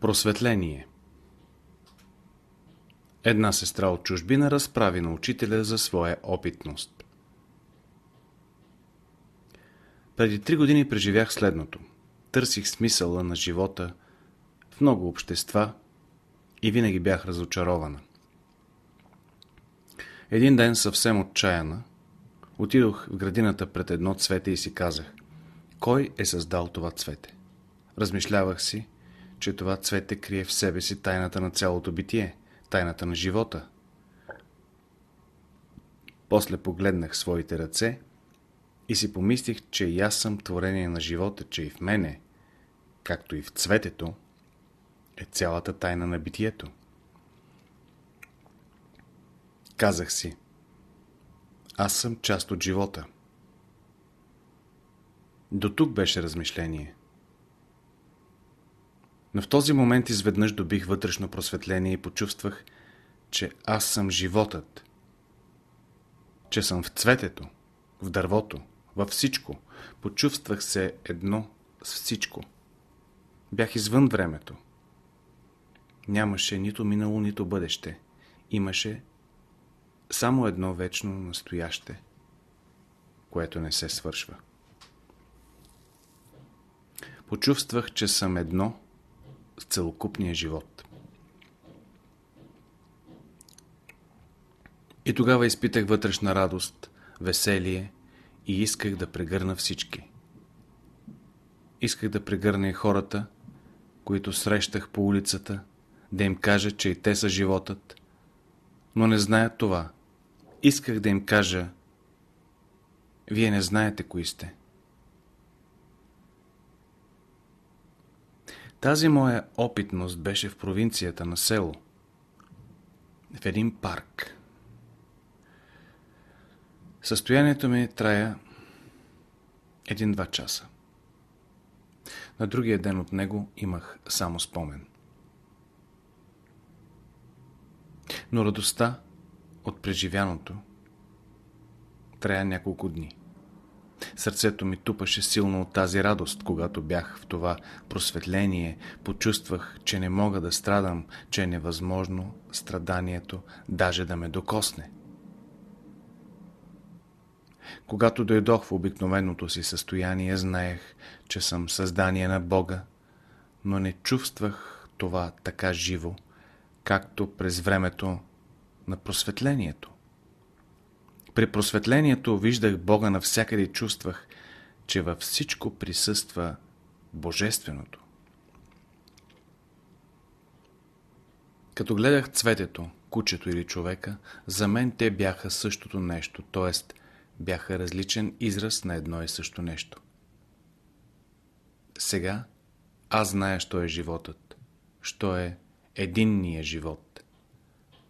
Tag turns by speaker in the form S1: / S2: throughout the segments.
S1: Просветление Една сестра от чужбина разправи на учителя за своя опитност. Преди три години преживях следното. Търсих смисъла на живота в много общества и винаги бях разочарована. Един ден съвсем отчаяна, отидох в градината пред едно цвете и си казах, кой е създал това цвете? Размишлявах си, че това цвете крие в себе си тайната на цялото битие, тайната на живота. После погледнах своите ръце и си помислих, че и аз съм творение на живота, че и в мене, както и в цветето, е цялата тайна на битието. Казах си, аз съм част от живота. До тук беше размишление. Но в този момент изведнъж добих вътрешно просветление и почувствах, че аз съм животът. Че съм в цветето, в дървото, във всичко. Почувствах се едно с всичко. Бях извън времето. Нямаше нито минало, нито бъдеще. Имаше само едно вечно настояще, което не се свършва. Почувствах, че съм едно целокупния живот. И тогава изпитах вътрешна радост, веселие и исках да прегърна всички. Исках да прегърна и хората, които срещах по улицата, да им кажа, че и те са животът, но не знаят това. Исках да им кажа, вие не знаете кои сте. Тази моя опитност беше в провинцията на село, в един парк. Състоянието ми трая един-два часа. На другия ден от него имах само спомен. Но радостта от преживяното трая няколко дни. Сърцето ми тупаше силно от тази радост, когато бях в това просветление, почувствах, че не мога да страдам, че е невъзможно страданието даже да ме докосне. Когато дойдох в обикновеното си състояние, знаех, че съм създание на Бога, но не чувствах това така живо, както през времето на просветлението. При просветлението виждах Бога навсякъде и чувствах, че във всичко присъства Божественото. Като гледах цветето, кучето или човека, за мен те бяха същото нещо, т.е. бяха различен израз на едно и също нещо. Сега аз зная, що е животът, що е единния живот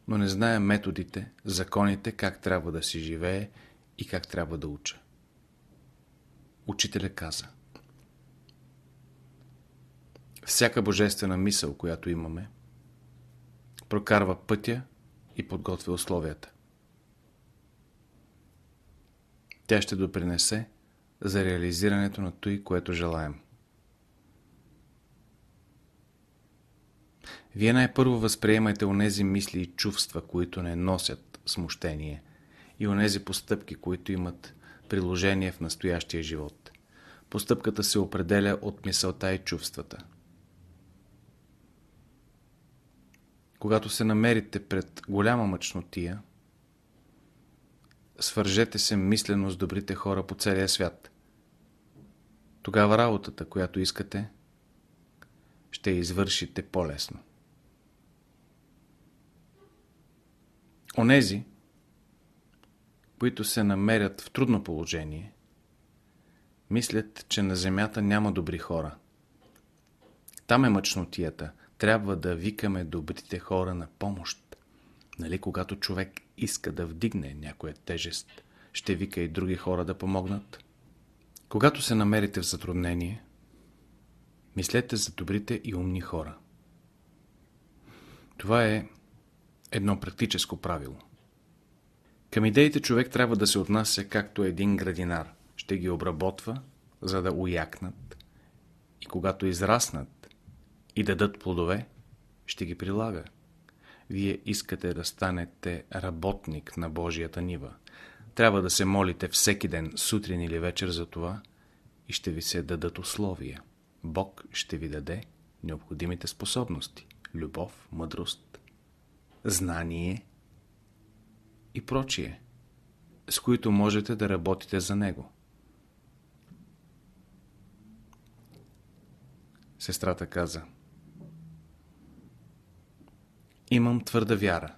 S1: но не знае методите, законите, как трябва да си живее и как трябва да уча. Учителя каза Всяка божествена мисъл, която имаме, прокарва пътя и подготвя условията. Тя ще допринесе за реализирането на той, което желаем. Вие най-първо възприемайте онези мисли и чувства, които не носят смущение и онези постъпки, които имат приложение в настоящия живот. Постъпката се определя от мисълта и чувствата. Когато се намерите пред голяма мъчнотия, свържете се мислено с добрите хора по целия свят. Тогава работата, която искате, ще извършите по-лесно. Онези, които се намерят в трудно положение, мислят, че на земята няма добри хора. Там е мъчнотията. Трябва да викаме добрите хора на помощ. Нали, когато човек иска да вдигне някоя тежест, ще вика и други хора да помогнат? Когато се намерите в затруднение, мислете за добрите и умни хора. Това е едно практическо правило. Към идеите човек трябва да се отнася както един градинар. Ще ги обработва, за да уякнат и когато израснат и дадат плодове, ще ги прилага. Вие искате да станете работник на Божията нива. Трябва да се молите всеки ден, сутрин или вечер за това и ще ви се дадат условия. Бог ще ви даде необходимите способности – любов, мъдрост, знание и прочие, с които можете да работите за Него. Сестрата каза Имам твърда вяра.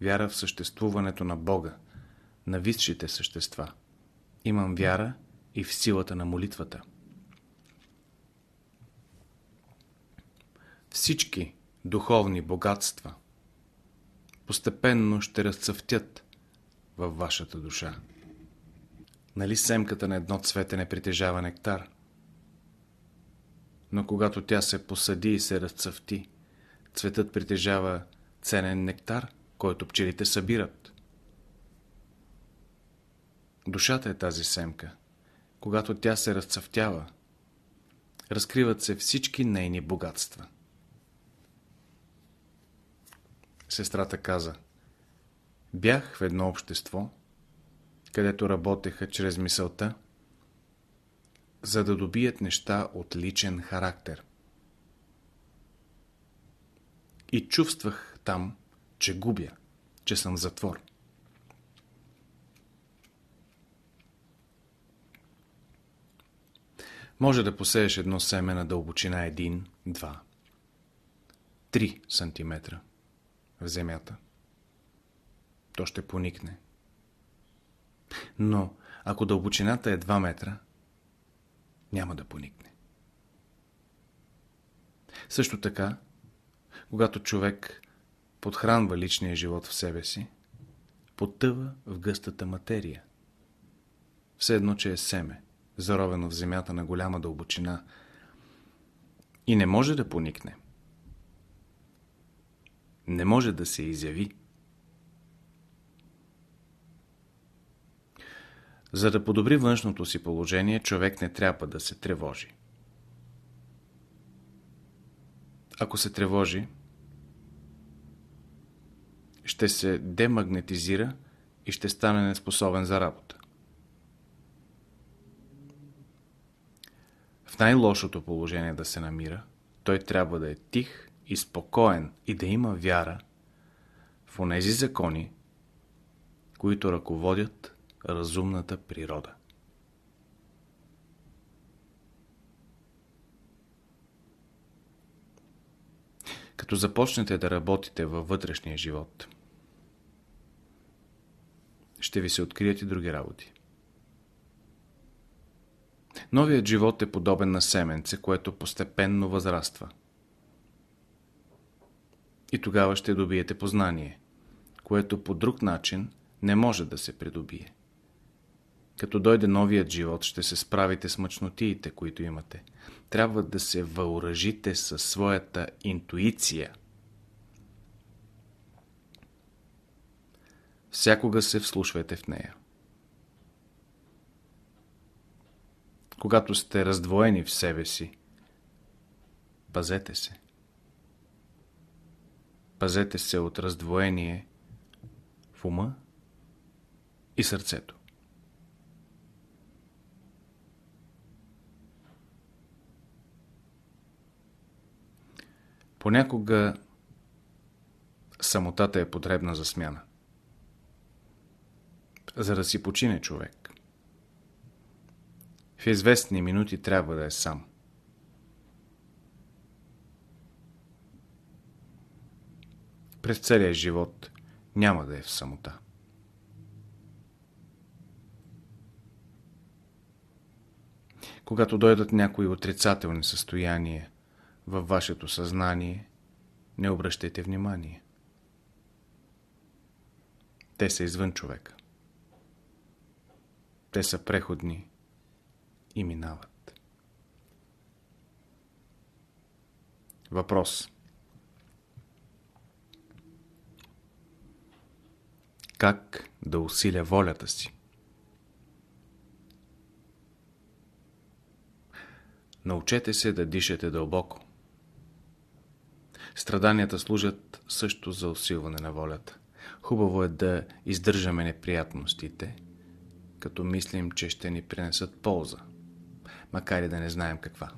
S1: Вяра в съществуването на Бога, на висшите същества. Имам вяра и в силата на молитвата. Всички духовни богатства постепенно ще разцъфтят във вашата душа. Нали семката на едно цвете не притежава нектар? Но когато тя се посади и се разцъфти, цветът притежава ценен нектар, който пчелите събират. Душата е тази семка. Когато тя се разцъфтява, разкриват се всички нейни богатства. Сестрата каза, бях в едно общество, където работеха чрез мисълта, за да добият неща от личен характер. И чувствах там, че губя, че съм затвор. Може да посееш едно семе на дълбочина 1, 2, 3 см в земята. То ще поникне. Но ако дълбочината е 2 метра, няма да поникне. Също така, когато човек подхранва личния живот в себе си, потъва в гъстата материя. Все едно, че е семе, заровено в земята на голяма дълбочина и не може да поникне. Не може да се изяви. За да подобри външното си положение, човек не трябва да се тревожи. Ако се тревожи, ще се демагнетизира и ще стане неспособен за работа. В най-лошото положение да се намира, той трябва да е тих и спокоен и да има вяра в онези закони, които ръководят разумната природа. Като започнете да работите във вътрешния живот, ще ви се открият и други работи. Новият живот е подобен на семенце, което постепенно възраства. И тогава ще добиете познание, което по друг начин не може да се придобие. Като дойде новият живот, ще се справите с мъчнотиите, които имате. Трябва да се въоръжите със своята интуиция. Всякога се вслушвайте в нея. Когато сте раздвоени в себе си, пазете се. Пазете се от раздвоение в ума и сърцето. Понякога самотата е потребна за смяна. За да си почине човек. В известни минути трябва да е сам. През целия живот няма да е в самота. Когато дойдат някои отрицателни състояния във вашето съзнание, не обръщайте внимание. Те са извън човека. Те са преходни и минават. Въпрос. Как да усиля волята си? Научете се да дишате дълбоко. Страданията служат също за усилване на волята. Хубаво е да издържаме неприятностите, като мислим, че ще ни принесат полза, макар и да не знаем каква.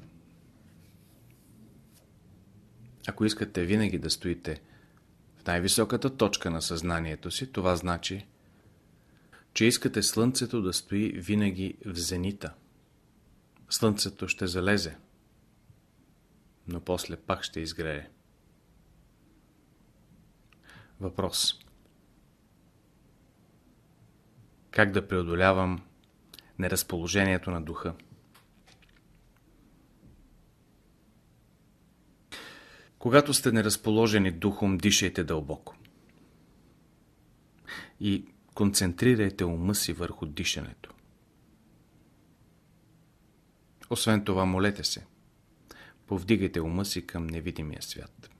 S1: Ако искате винаги да стоите най-високата точка на съзнанието си, това значи, че искате Слънцето да стои винаги в зенита. Слънцето ще залезе, но после пак ще изгрее. Въпрос Как да преодолявам неразположението на духа? Когато сте неразположени духом, дишайте дълбоко. И концентрирайте ума си върху дишането. Освен това, молете се. Повдигайте ума си към невидимия свят.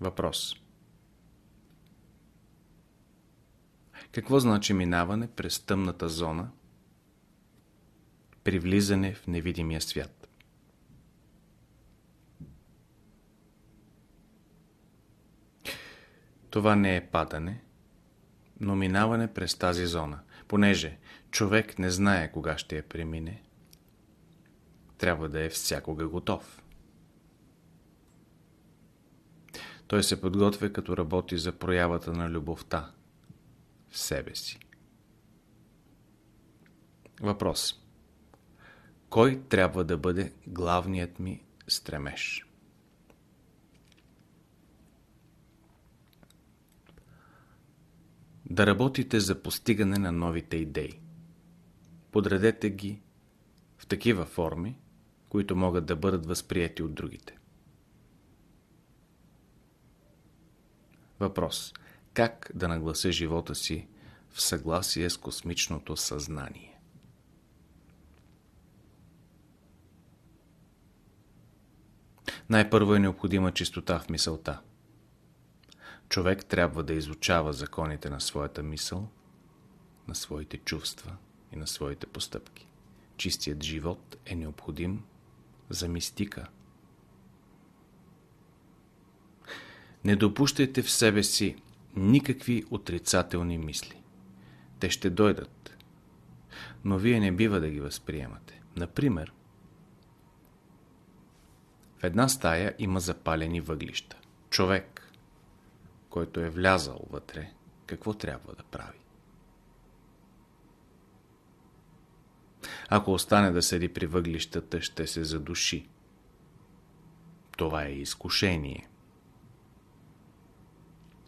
S1: Въпрос Какво значи минаване през тъмната зона при влизане в невидимия свят? Това не е падане, но минаване през тази зона, понеже човек не знае кога ще я премине, трябва да е всякога готов. Той се подготвя като работи за проявата на любовта в себе си. Въпрос. Кой трябва да бъде главният ми стремеж? Да работите за постигане на новите идеи. Подредете ги в такива форми, които могат да бъдат възприяти от другите. Въпрос. Как да наглася живота си в съгласие с космичното съзнание? Най-първо е необходима чистота в мисълта. Човек трябва да изучава законите на своята мисъл, на своите чувства и на своите постъпки. Чистият живот е необходим за мистика. Не допущайте в себе си никакви отрицателни мисли. Те ще дойдат, но вие не бива да ги възприемате. Например, в една стая има запалени въглища. Човек, който е влязал вътре, какво трябва да прави? Ако остане да седи при въглищата, ще се задуши. Това е изкушение.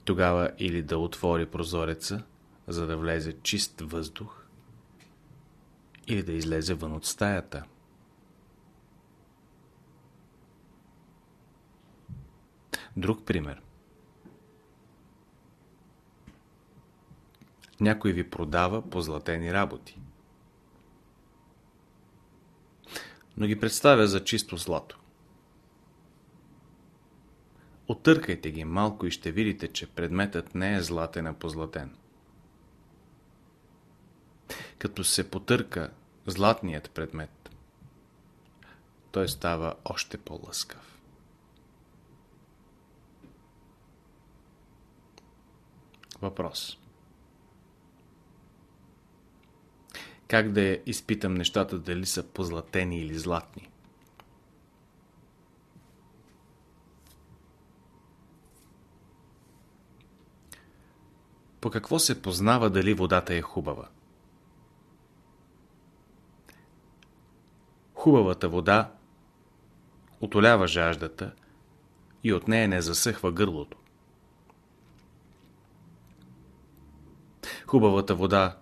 S1: Тогава или да отвори прозореца, за да влезе чист въздух, или да излезе вън от стаята. Друг пример. Някой ви продава позлатени работи. Но ги представя за чисто злато. Отъркайте ги малко и ще видите, че предметът не е златен, а позлатен. Като се потърка златният предмет, той става още по-лъскав. Въпрос. Как да изпитам нещата дали са позлатени или златни? По какво се познава дали водата е хубава? Хубавата вода отолява жаждата и от нея не засъхва гърлото. Хубавата вода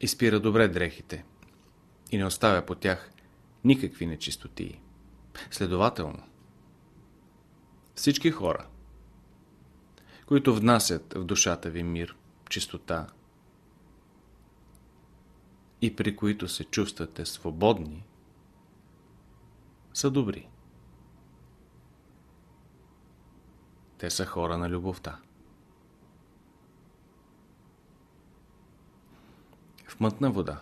S1: изпира добре дрехите и не оставя по тях никакви нечистотии. Следователно, всички хора, които внасят в душата ви мир, чистота и при които се чувствате свободни, са добри. Те са хора на любовта. В мътна вода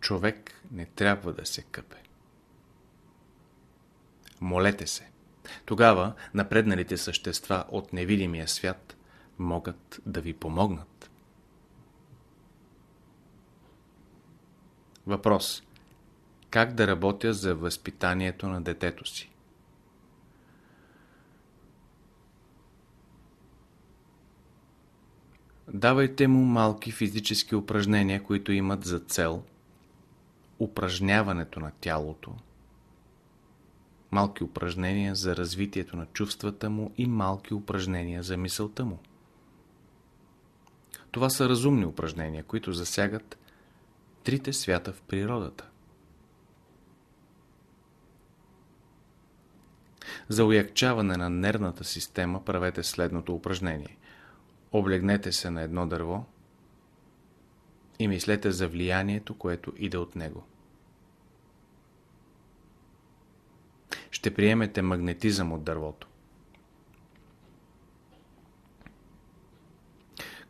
S1: човек не трябва да се къпе. Молете се. Тогава напредналите същества от невидимия свят могат да ви помогнат. Въпрос. Как да работя за възпитанието на детето си? Давайте му малки физически упражнения, които имат за цел упражняването на тялото, малки упражнения за развитието на чувствата му и малки упражнения за мисълта му. Това са разумни упражнения, които засягат трите свята в природата. За уякчаване на нервната система правете следното упражнение. Облегнете се на едно дърво и мислете за влиянието, което иде от него. Ще приемете магнетизъм от дървото.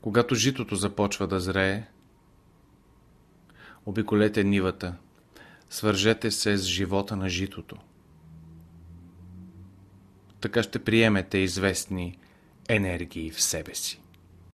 S1: Когато житото започва да зрее, обиколете нивата, свържете се с живота на житото. Така ще приемете известни енергии в себе си.